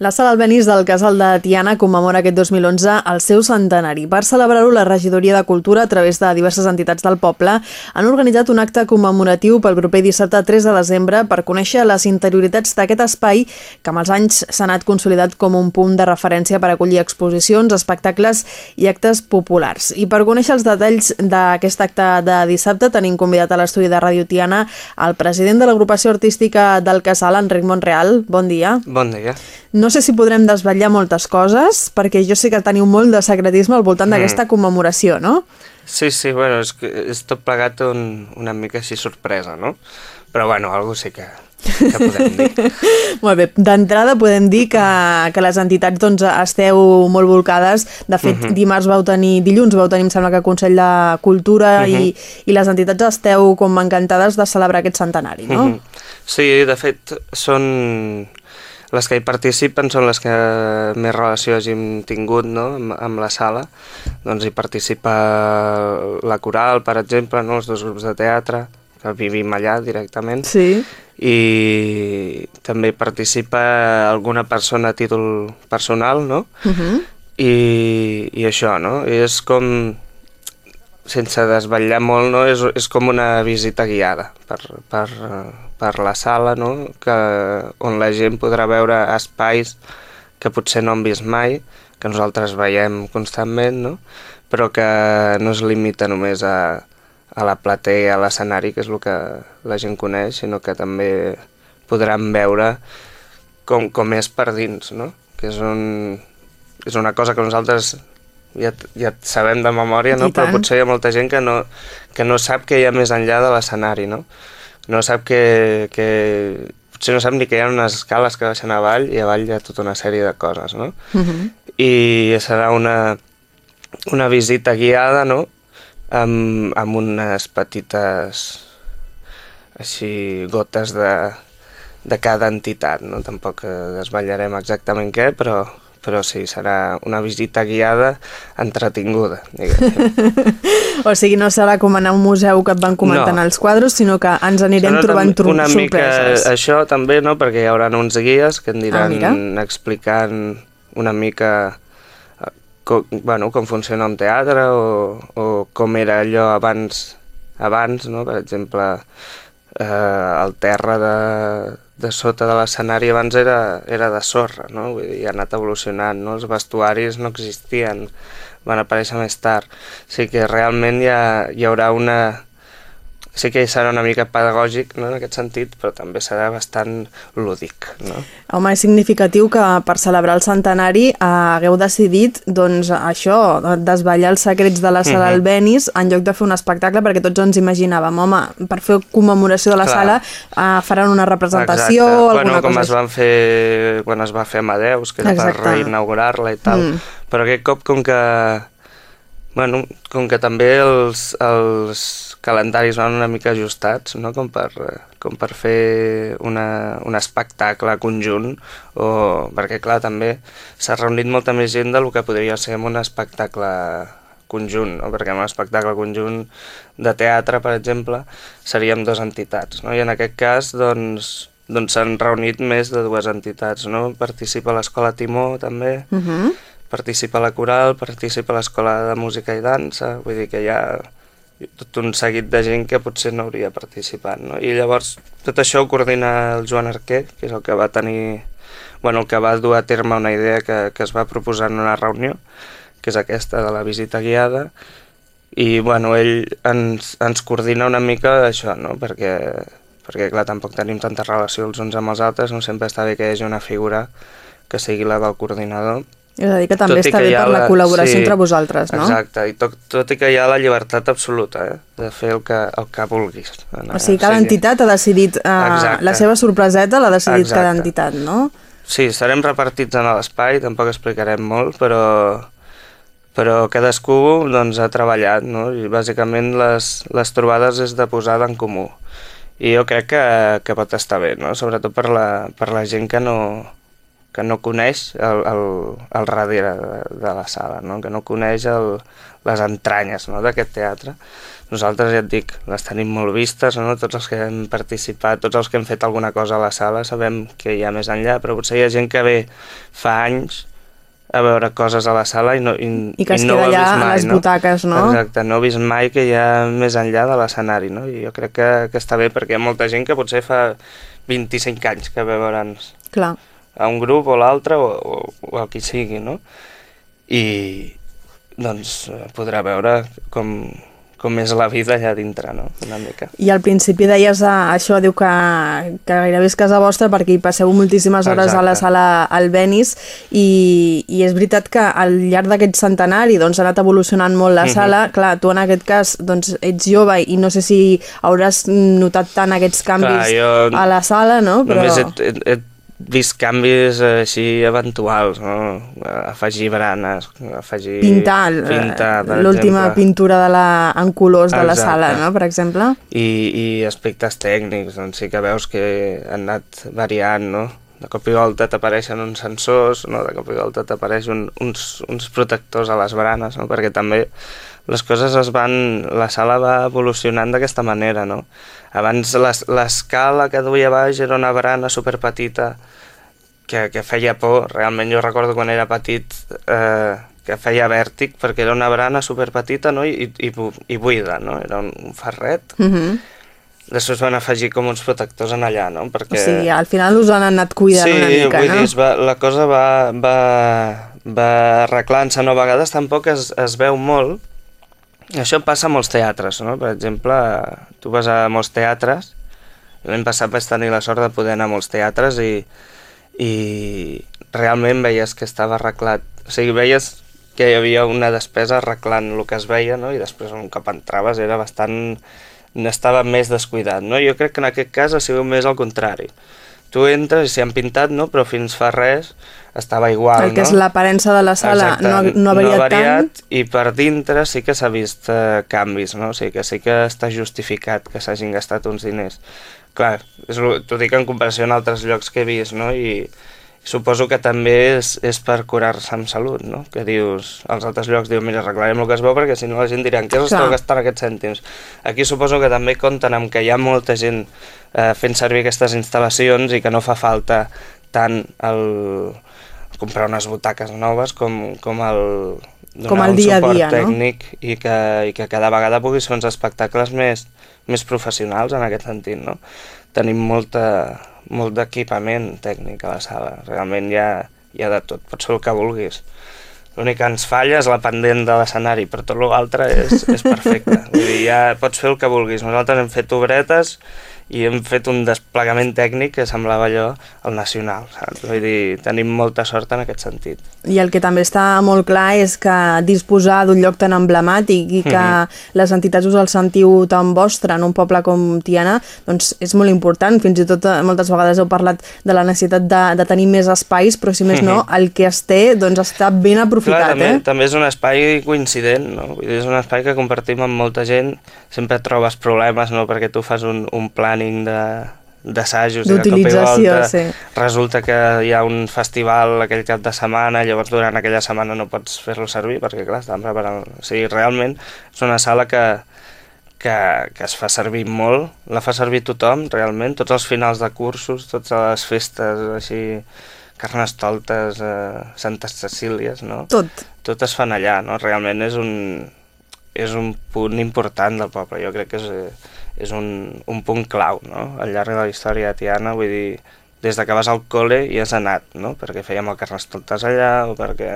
La Sala Albenís del Casal de Tiana commemora aquest 2011 el seu centenari. Per celebrar-ho, la Regidoria de Cultura, a través de diverses entitats del poble, han organitzat un acte commemoratiu pel proper dissabte 3 de desembre per conèixer les interioritats d'aquest espai que amb els anys s'ha anat consolidat com un punt de referència per acollir exposicions, espectacles i actes populars. I per conèixer els detalls d'aquest acte de dissabte tenim convidat a l'estudi de Ràdio Tiana el president de l'agrupació artística del Casal, Enric Montreal. Bon dia. Bon dia. Sé si podrem desvetllar moltes coses, perquè jo sé que teniu molt de secretisme al voltant Mm. d'aquesta commemoració, no? Sí, sí, bueno, és, és tot plegat un, una mica així sorpresa, no? Però bueno, algo sí que, que podem dir. Molt bé, d'entrada podem dir que, que les entitats doncs, esteu molt volcades. De fet, Mhm. dimarts vau tenir, dilluns vau tenir, em sembla que Consell de Cultura Mhm. i, i les entitats esteu com encantades de celebrar aquest centenari, no? Mhm. Sí, de fet, són... Les que hi participen són les que més relació hàgim tingut no? amb, amb la sala. Doncs hi participa la coral, per exemple, no? els dos grups de teatre, que vivim allà directament. Sí. I també participa alguna persona a títol personal, no? Uh -huh. I, i això, no? I és com, sense desvetllar molt, no? és, és com una visita guiada per, per, per la sala, no? que, on la gent podrà veure espais que potser no han vist mai, que nosaltres veiem constantment, no? però que no es limita només a, a la platea, a l'escenari, que és el que la gent coneix, sinó que també podran veure com, com és per dins, no? que és, un, és una cosa que nosaltres ja, ja sabem de memòria, no? Però potser hi ha molta gent que no, que no sap què hi ha més enllà de l'escenari, no? No sap que, que... Potser no sap ni que hi ha unes escales que baixen avall i avall hi ha tota una sèrie de coses, no? Uh -huh. I serà una, una visita guiada, no?, amb, amb unes petites així gotes de, de cada entitat, no? Tampoc eh, desvetllarem exactament què, però, però sí, serà una visita guiada entretinguda. O sigui, no serà com anar a un museu que et van comentant No. els quadros, sinó que ens anirem Serà trobant una mica sorpreses. això també, no?, perquè hi haurà uns guies que en Ah, diran mira. explicant una mica eh, com, bueno, com funciona un teatre o, o com era allò abans, abans no? per exemple, eh, el terra de, de sota de l'escenari abans era, era de sorra, no? Vull dir, ha anat evolucionant, no? els vestuaris no existien, van aparèixer més tard. O sigui que realment hi, ha, hi haurà una... Sí que serà una mica pedagògic no? en aquest sentit, però també serà bastant lúdic. No? Home, és significatiu que per celebrar el centenari eh, hagueu decidit doncs, això, desvetllar els secrets de la sala Mhm. Albenis en lloc de fer un espectacle, perquè tots ens imaginàvem, home, per fer commemoració de la Clar. sala eh, faran una representació o Exacte. alguna bueno, com cosa es van fer quan es va fer Amadeus, que era Exacte. per reinaugurar-la i tal. Mm. Però aquest cop, com que... Bueno, com que també els, els calendaris van una mica ajustats, no? com, per, com per fer una, un espectacle conjunt, o, perquè clar, també s'ha reunit molta més gent del que podria ser en un espectacle conjunt, no? perquè en un espectacle conjunt de teatre, per exemple, seríem dues entitats, no? i en aquest cas, doncs, doncs s'han reunit més de dues entitats, no? Participa l'Escola Timó, també, Uh -huh. participa la coral, participa l'Escola de Música i Dansa, vull dir que hi ha tot un seguit de gent que potser no hauria participat, no? I llavors tot això ho coordina el Joan Arquer, que és el que va tenir, bueno, el que va dur a terme una idea que, que es va proposar en una reunió, que és aquesta de la visita guiada, i bueno, ell ens, ens coordina una mica això, no? Perquè, perquè clar, tampoc tenim tanta relació els uns amb els altres, no sempre està bé que hi hagi una figura que sigui la del coordinador, És a dir, que també tot està que bé per la la- col·laboració sí, entre vosaltres, no? Exacte, i tot, tot i que hi ha la llibertat absoluta eh, de fer el que, el que vulguis. O sigui, cada entitat ha decidit, eh, Exacte. la seva sorpreseta l'ha decidit Exacte. cada entitat, no? Sí, estarem repartits en l'espai, tampoc explicarem molt, però, però cadascú doncs, ha treballat, no? I bàsicament les, les trobades és de posada en comú. I jo crec que, que pot estar bé, no? Sobretot per la, per la gent que no, que no coneix el, el, el darrere de, de la sala, no? que no coneix el, les entranyes no? d'aquest teatre. Nosaltres, ja et dic, les tenim molt vistes, no? tots els que hem participat, tots els que hem fet alguna cosa a la sala, sabem que hi ha més enllà, però potser hi ha gent que ve fa anys a veure coses a la sala i no, i, I que es i no queda allà vist a mai, les no? butaques, no? Exacte, no he vist mai que hi ha més enllà de l'escenari, no? I jo crec que, que està bé perquè hi ha molta gent que potser fa 25 anys que ve veure'ns Clar. A un grup o l'altre o, o, o el qui sigui, no? I doncs podrà veure com, com és la vida allà dintre, no? Una mica. I al principi deies eh, això, diu que, que gairebé és casa vostra perquè hi passeu moltíssimes hores Exacte. a la sala Albenis i, i és veritat que al llarg d'aquest centenari doncs, ha anat evolucionant molt la Mhm. sala. Clar, tu en aquest cas doncs, ets jove i no sé si hauràs notat tant aquests canvis Clar, jo a la sala, no? Però... Només he, he, he vist canvis eh, així eventuals, no? Afegir baranes, afegir... pintar, pintar per l'última pintura de la, en colors de la Exacte. sala, no? per exemple. I, i aspectes tècnics, doncs sí que veus que han anat variant, no? De cop i volta t'apareixen uns sensors, no? de cop i volta t'apareixen un, uns, uns protectors a les baranes, no? perquè també les coses es van... La sala va evolucionant d'aquesta manera, no? Abans les- l'escala que duia baix era una barana superpetita que, que feia por. Realment jo recordo quan era petit eh, que feia vèrtic perquè era una barana superpetita no? I, i, i buida, no? Era un, un ferret. Uh -huh. Després van afegir com uns protectors en allà, no? Perquè... O sigui, al final us han anat cuidant sí, una mica, vull no? dir, va, la cosa va, va, va arreglant-se, no? A vegades tampoc es, es veu molt. Això passa a molts teatres, no? Per exemple, tu vas a molts teatres, l'any passat vaig tenir la sort de poder anar a molts teatres i, i realment veies que estava arreglat. O sigui, veies que hi havia una despesa arreglant el que es veia, no? I després un cop entraves era bastant... estava més descuidat, no? Jo crec que en aquest cas ha sigut més al contrari. Tu entres i s'hi han pintat, no? Però fins fa res estava igual, El que no? és l'aparença de la sala Exacte, no, ha- no ha variat, tant. i per dintre sí que s'ha vist eh, canvis, no? O sigui que sí que està justificat que s'hagin gastat uns diners. Clar, t'ho dic en comparació amb altres llocs que he vist, no? I suposo que també és, és per curar-se amb salut, no? Que dius, als altres llocs diu, mira, arreglarem el que es veu perquè si no la gent dirà, en què s'esteu gastant aquests cèntims? Aquí suposo que també compten amb que hi ha molta gent eh, fent servir aquestes instal·lacions i que no fa falta tant el comprar unes butaques noves com, com el donar Com el un dia a suport dia, no? tècnic i, que, i que cada vegada puguis fer uns espectacles més, més professionals en aquest sentit, no? Tenim molta, molt d'equipament tècnic a la sala, realment hi ha, hi ha de tot, pots fer el que vulguis. L'únic que ens falla és la pendent de l'escenari, però tot l'altre és, és perfecte. Vull dir, ja pots fer el que vulguis. Nosaltres hem fet obretes i hem fet un desplegament tècnic que semblava allò el nacional, saps? Vull dir, tenim molta sort en aquest sentit. I el que també està molt clar és que disposar d'un lloc tan emblemàtic i que Mhm. les entitats us el sentiu tan vostre en un poble com Tiana, doncs és molt important. Fins i tot eh, moltes vegades heu parlat de la necessitat de, de tenir més espais, però si més no, el que es té doncs està ben aprofitat, Mhm. Clar, també, eh? també és un espai coincident, no? Vull dir, és un espai que compartim amb molta gent, sempre trobes problemes, no?, perquè tu fas un, un planning de d'assajos i de cop i volta sí. resulta que hi ha un festival aquell cap de setmana, llavors durant aquella setmana no pots fer-lo servir perquè clar, estan preparant... O sigui, realment és una sala que, que, que es fa servir molt, la fa servir tothom, realment, tots els finals de cursos, totes les festes així, carnestoltes, eh, Santes Cecílies, no? Tot. tot es fan allà, no? Realment és un, és un punt important del poble. Jo crec que és, eh, és un, un punt clau, no? Al llarg de la història de Tiana, vull dir, des de que vas al col·le i has anat, no? Perquè fèiem el Carnestoltes allà o perquè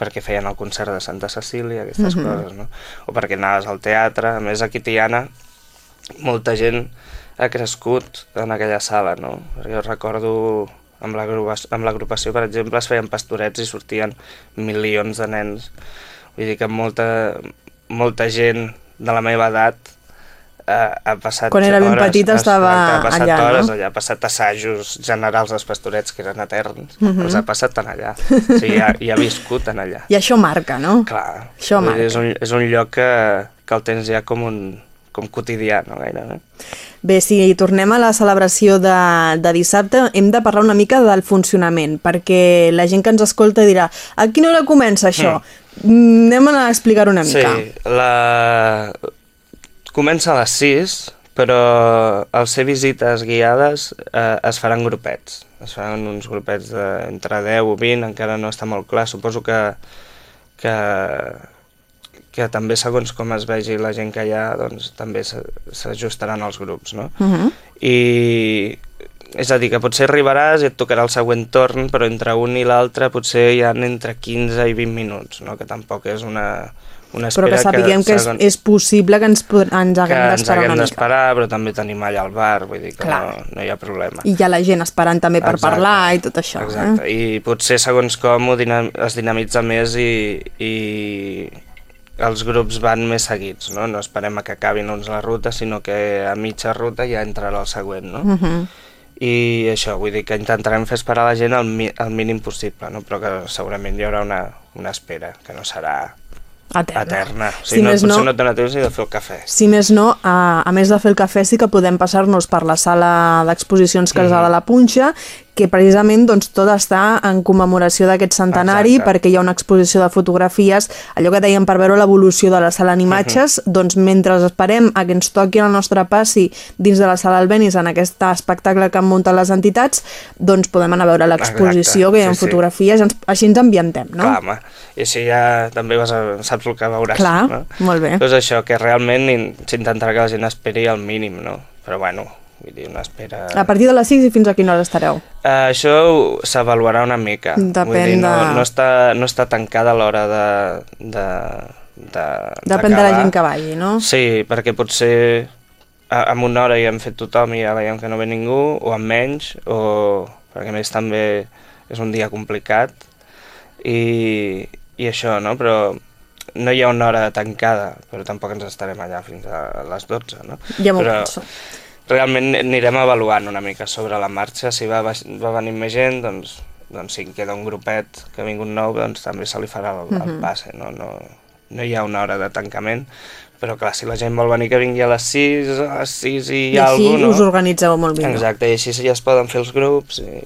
perquè feien el concert de Santa Cecília, aquestes Mhm. coses, no? O perquè anaves al teatre. A més, aquí Tiana, molta gent ha crescut en aquella sala, no? Jo recordo amb l'agrupació, per exemple, es feien pastorets i sortien milions de nens. Vull dir que molta, molta gent de la meva edat ha passat Quan era ben hores, petita estava ha passat allà, no? hores allà, ha passat assajos generals dels pastorets que eren eterns, Mhm. els ha passat en allà. O sigui, ha, hi ha viscut en allà. I això marca, no? Clar, Això marca. és un, és un lloc que, que el tens ja com un, com quotidià, no gairebé. Bé, si tornem a la celebració de, de dissabte, hem de parlar una mica del funcionament, perquè la gent que ens escolta dirà a quina hora comença això? Mm. Anem a explicar-ho una mica. Sí, la... comença a les 6, però al ser visites guiades eh, es faran grupets. Es faran uns grupets d'entre 10 o 20, encara no està molt clar. Suposo que, que, que també segons com es vegi la gent que hi ha, doncs també s'ajustaran els grups, no? Uh -huh. I és a dir, que potser arribaràs i et tocarà el següent torn, però entre un i l'altre potser hi ha entre 15 i 20 minuts, no? que tampoc és una, una espera però que sapiguem que, que és, és possible que ens, ens haguem d'esperar una mica. d'esperar, però també tenim allà al bar, vull dir que no, no hi ha problema. I hi ha la gent esperant també per Exacte. parlar i tot això. Exacte, eh? i potser segons com dinam es dinamitza més i, i els grups van més seguits, no? No esperem a que acabin uns la ruta, sinó que a mitja ruta ja entrarà el següent, no? Uh -huh. I això, vull dir que intentarem fer esperar la gent el, mi el mínim possible, no? però que segurament hi haurà una, una espera, que no serà eterna. eterna. O sigui, si no, potser no, no t'ha temps ni de fer el cafè. Si més no, a, a més de fer el cafè sí que podem passar-nos per la sala d'exposicions Casal mm -hmm. de la Punxa que precisament doncs, tot està en commemoració d'aquest centenari Exacte. perquè hi ha una exposició de fotografies, allò que dèiem per veure l'evolució de la sala en imatges, uh -huh. doncs mentre esperem a que ens toqui el nostre passi dins de la sala Albenis en aquest espectacle que han muntat les entitats, doncs podem anar a veure l'exposició, que hi ha sí, fotografies, sí. Ens, així ens ambientem, no? Clar, home. I així ja també vas a, saps el que veuràs. Clar, no? molt bé. Doncs això, que realment s'intentarà que la gent esperi al mínim, no? Però bueno, Vull dir, una espera... A partir de les 6 i fins a quina hora estareu? Uh, això s'avaluarà una mica. Depèn Vull dir, no, de... no, està, no està tancada l'hora de, de, de, Depèn de la gent que vagi, no? Sí, perquè potser en una hora ja hem fet tothom i ja veiem que no ve ningú, o en menys, o perquè més també és un dia complicat, i, i això, no? Però no hi ha una hora tancada, però tampoc ens estarem allà fins a les 12, no? Ja m'ho però, penso realment anirem avaluant una mica sobre la marxa, si va, va venir més gent, doncs, doncs si queda un grupet que ha vingut nou, doncs també se li farà el, el passe, no? No, no hi ha una hora de tancament, però clar, si la gent vol venir que vingui a les 6, a les 6 i, I alguna cosa, no? us organitzeu molt bé. Exacte, i així ja es poden fer els grups i...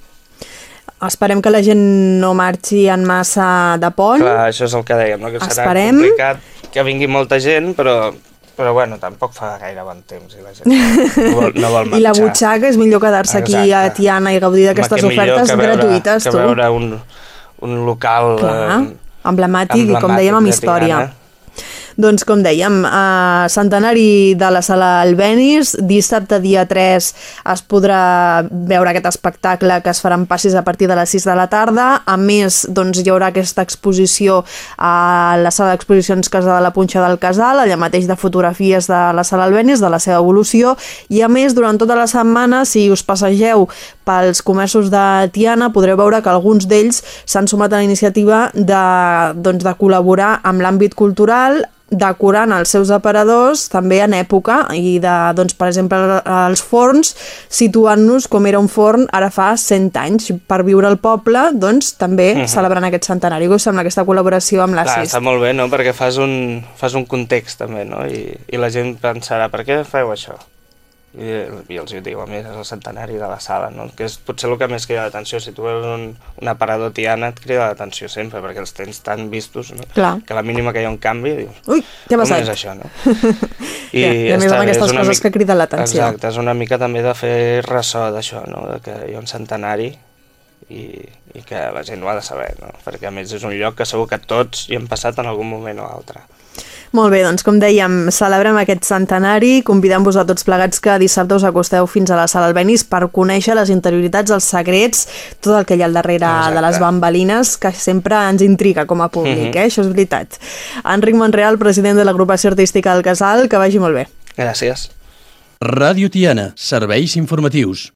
Esperem que la gent no marxi en massa de pont. Clar, això és el que dèiem, no? que serà Esperem... complicat que vingui molta gent, però però bueno, tampoc fa gaire bon temps i la gent no vol, no vol marxar. I la butxaca és millor quedar-se aquí a Tiana i gaudir d'aquestes ofertes que veure, gratuïtes, que tu. Que veure un, un local Clar, eh, emblemàtic, emblemàtic, i com dèiem, amb història. Tiana doncs, com dèiem, a centenari de la sala Albenis, dissabte dia 3 es podrà veure aquest espectacle que es faran passis a partir de les 6 de la tarda. A més, doncs, hi haurà aquesta exposició a la sala d'exposicions Casa de la Punxa del Casal, allà mateix de fotografies de la sala Albenis, de la seva evolució, i a més, durant tota la setmana, si us passegeu pels comerços de Tiana, podreu veure que alguns d'ells s'han sumat a la iniciativa de, doncs, de col·laborar amb l'àmbit cultural decorant els seus aparadors també en època i de, doncs, per exemple, els forns situant-nos com era un forn ara fa 100 anys per viure al poble, doncs també uh mhm. -huh. celebrant aquest centenari. Us sembla aquesta col·laboració amb l'ACIS? Està molt bé, no?, perquè fas un, fas un context també, no?, I, i la gent pensarà, per què feu això? I, i els diu, a més, és el centenari de la sala, no? que és potser el que més crida l'atenció. Si tu veus un, un aparador tiana et crida l'atenció sempre, perquè els tens tan vistos no? Clar. que la mínima que hi ha un canvi dius, Ui, què com és això? No? I, ja, I a més amb aquestes coses mica, que criden l'atenció. Exacte, és una mica també de fer ressò d'això, no? de que hi ha un centenari i, i que la gent ho ha de saber, no? perquè a més és un lloc que segur que tots hi hem passat en algun moment o altre. Molt bé, doncs com dèiem, celebrem aquest centenari, convidem-vos a tots plegats que dissabte us acosteu fins a la sala Albenis per conèixer les interioritats, els secrets, tot el que hi ha al darrere Exacte. de les bambalines, que sempre ens intriga com a públic, mm -hmm. eh? això és veritat. Enric Monreal, president de l'agrupació artística del Casal, que vagi molt bé. Gràcies. Ràdio Tiana, serveis informatius.